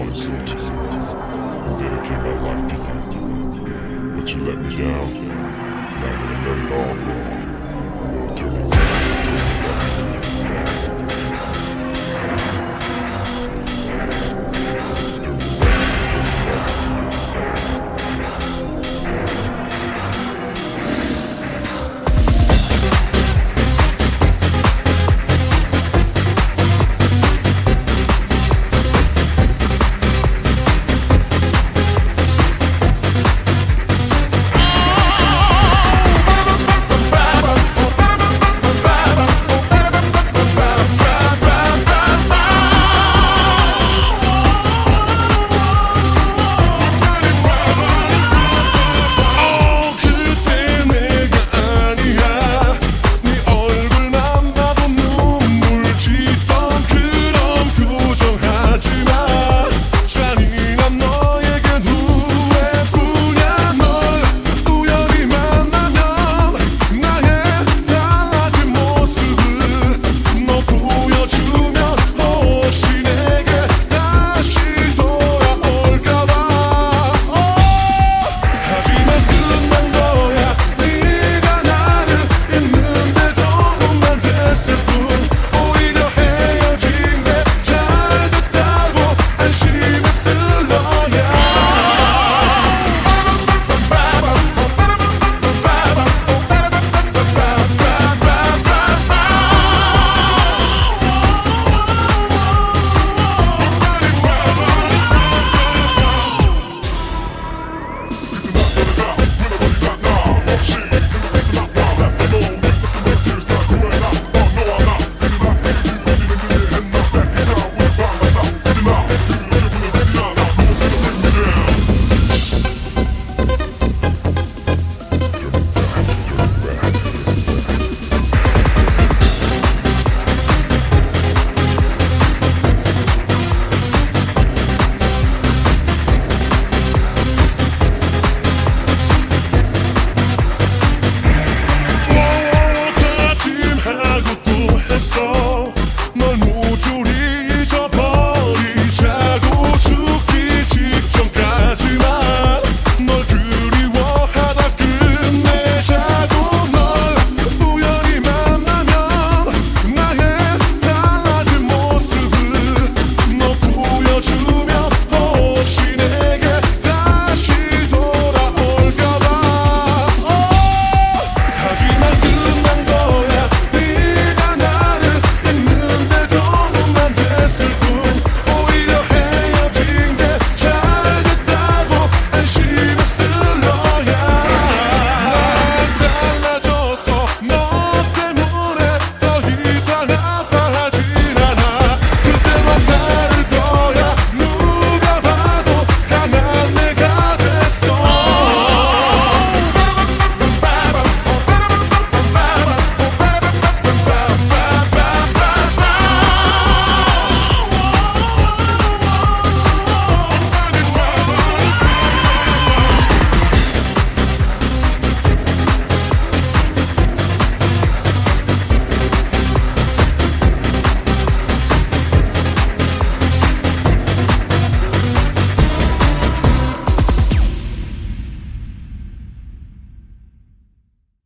all this little You better keep up like me. But you let me down. Now I'm gonna let it all go.